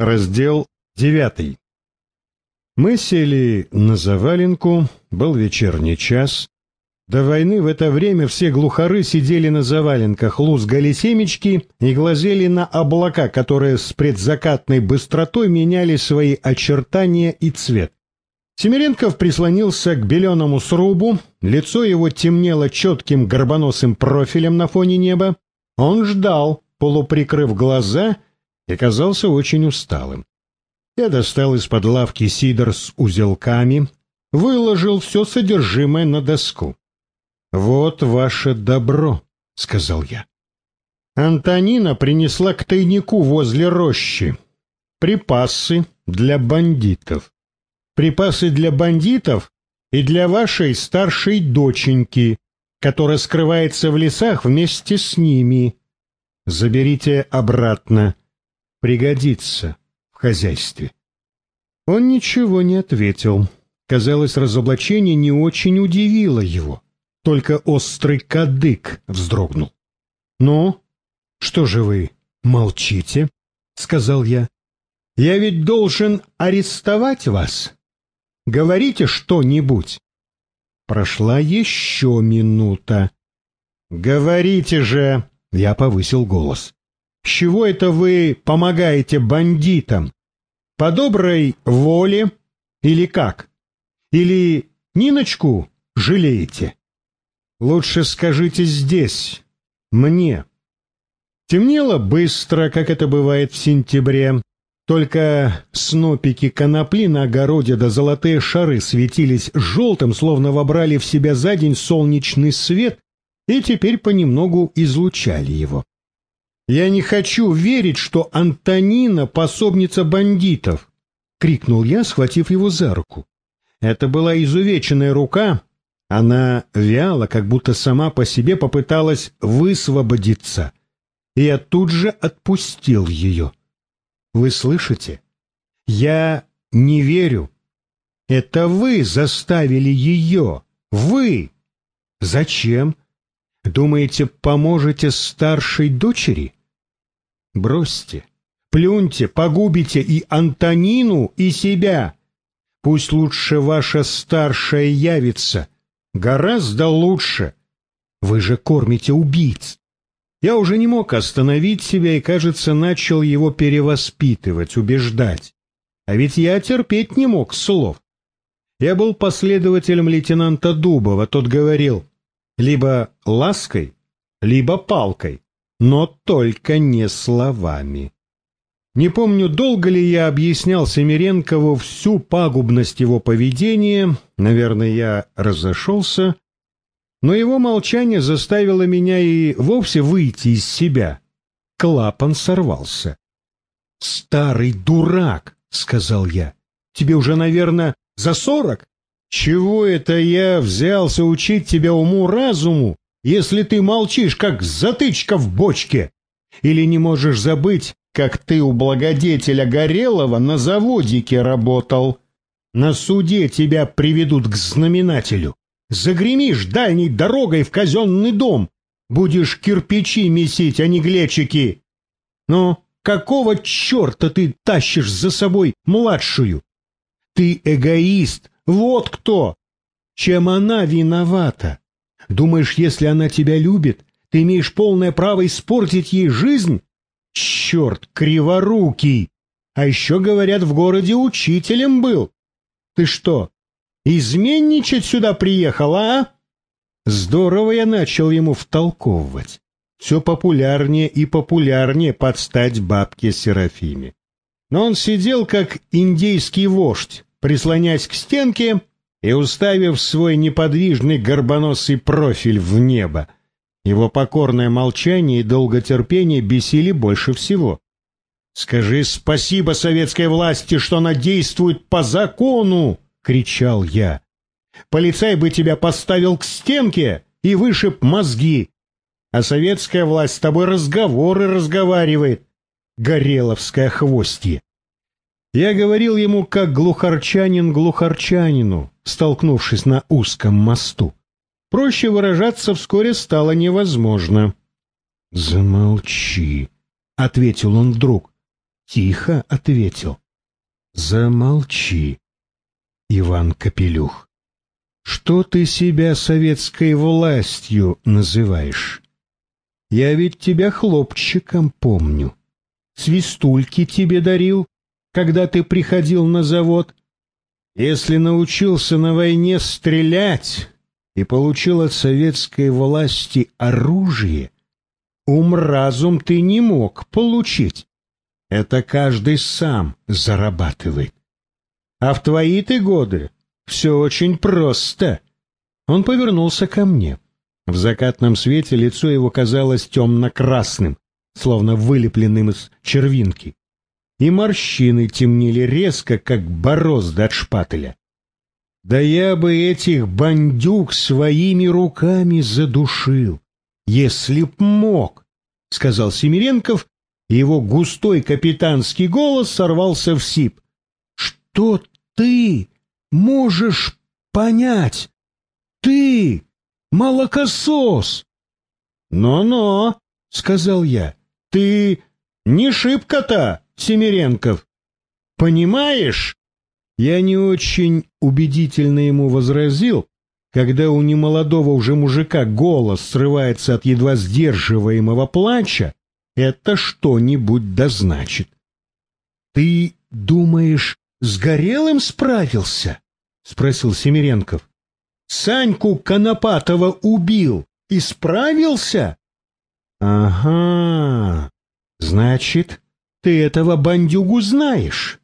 Раздел девятый. Мы сели на заваленку, был вечерний час. До войны в это время все глухары сидели на заваленках, лузгали семечки и глазели на облака, которые с предзакатной быстротой меняли свои очертания и цвет. Семеренков прислонился к беленому срубу, лицо его темнело четким горбоносым профилем на фоне неба. Он ждал, полуприкрыв глаза — и казался очень усталым. Я достал из-под лавки сидор с узелками, выложил все содержимое на доску. «Вот ваше добро», — сказал я. Антонина принесла к тайнику возле рощи припасы для бандитов. Припасы для бандитов и для вашей старшей доченьки, которая скрывается в лесах вместе с ними. Заберите обратно пригодится в хозяйстве. Он ничего не ответил. Казалось, разоблачение не очень удивило его. Только острый кадык вздрогнул. «Ну, что же вы молчите?» — сказал я. «Я ведь должен арестовать вас. Говорите что-нибудь». Прошла еще минута. «Говорите же!» — я повысил голос. С чего это вы помогаете бандитам? По доброй воле или как? Или Ниночку жалеете? Лучше скажите здесь, мне. Темнело быстро, как это бывает в сентябре. Только снопики конопли на огороде да золотые шары светились желтым, словно вобрали в себя за день солнечный свет и теперь понемногу излучали его. «Я не хочу верить, что Антонина — пособница бандитов!» — крикнул я, схватив его за руку. Это была изувеченная рука. Она вяло, как будто сама по себе попыталась высвободиться. И я тут же отпустил ее. «Вы слышите? Я не верю. Это вы заставили ее. Вы! Зачем? Думаете, поможете старшей дочери?» Бросьте, плюньте, погубите и Антонину, и себя. Пусть лучше ваша старшая явится. Гораздо лучше. Вы же кормите убийц. Я уже не мог остановить себя и, кажется, начал его перевоспитывать, убеждать. А ведь я терпеть не мог слов. Я был последователем лейтенанта Дубова, тот говорил, либо лаской, либо палкой но только не словами. Не помню, долго ли я объяснял Семиренкову всю пагубность его поведения, наверное, я разошелся, но его молчание заставило меня и вовсе выйти из себя. Клапан сорвался. «Старый дурак!» — сказал я. «Тебе уже, наверное, за сорок? Чего это я взялся учить тебя уму-разуму, если ты молчишь, как затычка в бочке? Или не можешь забыть, как ты у благодетеля Горелого на заводике работал? На суде тебя приведут к знаменателю. Загремишь дальней дорогой в казенный дом. Будешь кирпичи месить, а не глечики. Но какого черта ты тащишь за собой младшую? Ты эгоист, вот кто! Чем она виновата? Думаешь, если она тебя любит, ты имеешь полное право испортить ей жизнь? Черт, криворукий! А еще, говорят, в городе учителем был. Ты что, изменничать сюда приехал, а? Здорово я начал ему втолковывать. Все популярнее и популярнее подстать бабке Серафиме. Но он сидел, как индейский вождь, прислонясь к стенке и уставив свой неподвижный горбоносый профиль в небо. Его покорное молчание и долготерпение бесили больше всего. «Скажи спасибо советской власти, что она действует по закону!» — кричал я. «Полицай бы тебя поставил к стенке и вышиб мозги, а советская власть с тобой разговоры разговаривает. Гореловское хвостье!» Я говорил ему, как глухарчанин глухарчанину, столкнувшись на узком мосту. Проще выражаться вскоре стало невозможно. «Замолчи», — ответил он вдруг. тихо ответил. Замолчи, Иван Капелюх. Что ты себя советской властью называешь? Я ведь тебя хлопчиком помню. Свистульки тебе дарил, когда ты приходил на завод. Если научился на войне стрелять и получил от советской власти оружие, ум-разум ты не мог получить. Это каждый сам зарабатывает. А в твои ты годы все очень просто. Он повернулся ко мне. В закатном свете лицо его казалось темно-красным, словно вылепленным из червинки. И морщины темнели резко, как борозда от шпателя. Да я бы этих бандюк своими руками задушил, если б мог, — сказал Семиренков, его густой капитанский голос сорвался в сип. — Что ты можешь понять? Ты молокосос! «Но-но», — сказал я, — «ты не шибко-то, Семиренков. Понимаешь?» Я не очень убедительно ему возразил, когда у немолодого уже мужика голос срывается от едва сдерживаемого плача, это что-нибудь дозначит. «Ты думаешь, с Горелым справился?» — спросил Семиренков. «Саньку Конопатова убил и справился?» «Ага, значит, ты этого бандюгу знаешь.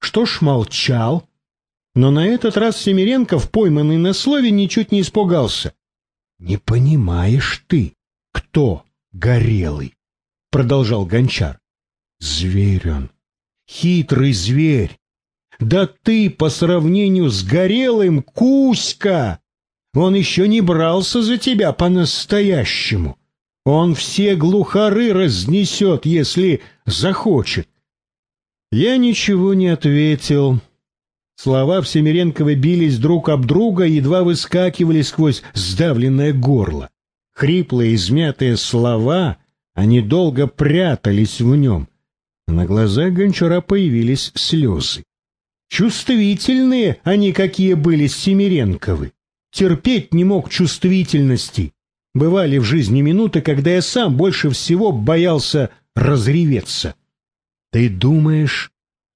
Что ж молчал?» Но на этот раз Семиренков, пойманный на слове, ничуть не испугался. «Не понимаешь ты, кто Горелый?» — продолжал Гончар. «Зверь он, хитрый зверь, да ты по сравнению с горелым Кузька! Он еще не брался за тебя по-настоящему. Он все глухары разнесет, если захочет. Я ничего не ответил. Слова Всемиренковой бились друг об друга, едва выскакивали сквозь сдавленное горло. Хриплые, измятые слова, они долго прятались в нем. На глазах Гончара появились слезы. Чувствительные они какие были Семиренковы. Терпеть не мог чувствительности. Бывали в жизни минуты, когда я сам больше всего боялся разреветься. Ты думаешь,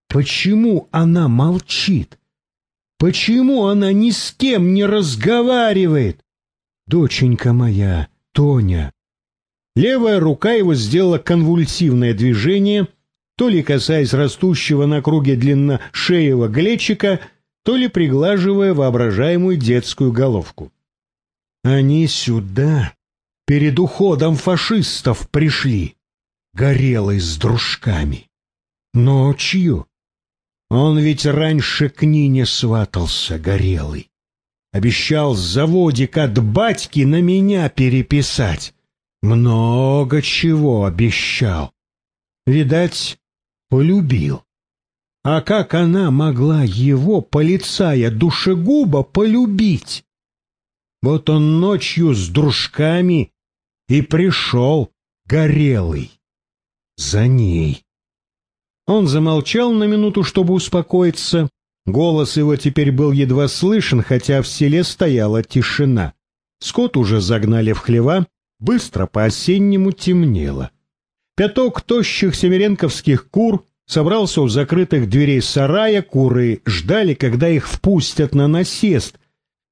почему она молчит? Почему она ни с кем не разговаривает? Доченька моя, Тоня. Левая рука его сделала конвульсивное движение — то ли касаясь растущего на круге длинношеего глечика, то ли приглаживая воображаемую детскую головку. Они сюда перед уходом фашистов пришли, горелый с дружками. Ночью. Он ведь раньше к Нине сватался, горелый. Обещал заводик от батьки на меня переписать. Много чего обещал. Видать, полюбил. А как она могла его, полицая душегуба, полюбить? Вот он ночью с дружками и пришел, горелый, за ней. Он замолчал на минуту, чтобы успокоиться. Голос его теперь был едва слышен, хотя в селе стояла тишина. Скот уже загнали в хлева, быстро по-осеннему темнело. Пяток тощих семеренковских кур собрался у закрытых дверей сарая, куры ждали, когда их впустят на насест,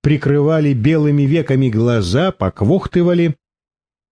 прикрывали белыми веками глаза, поквохтывали,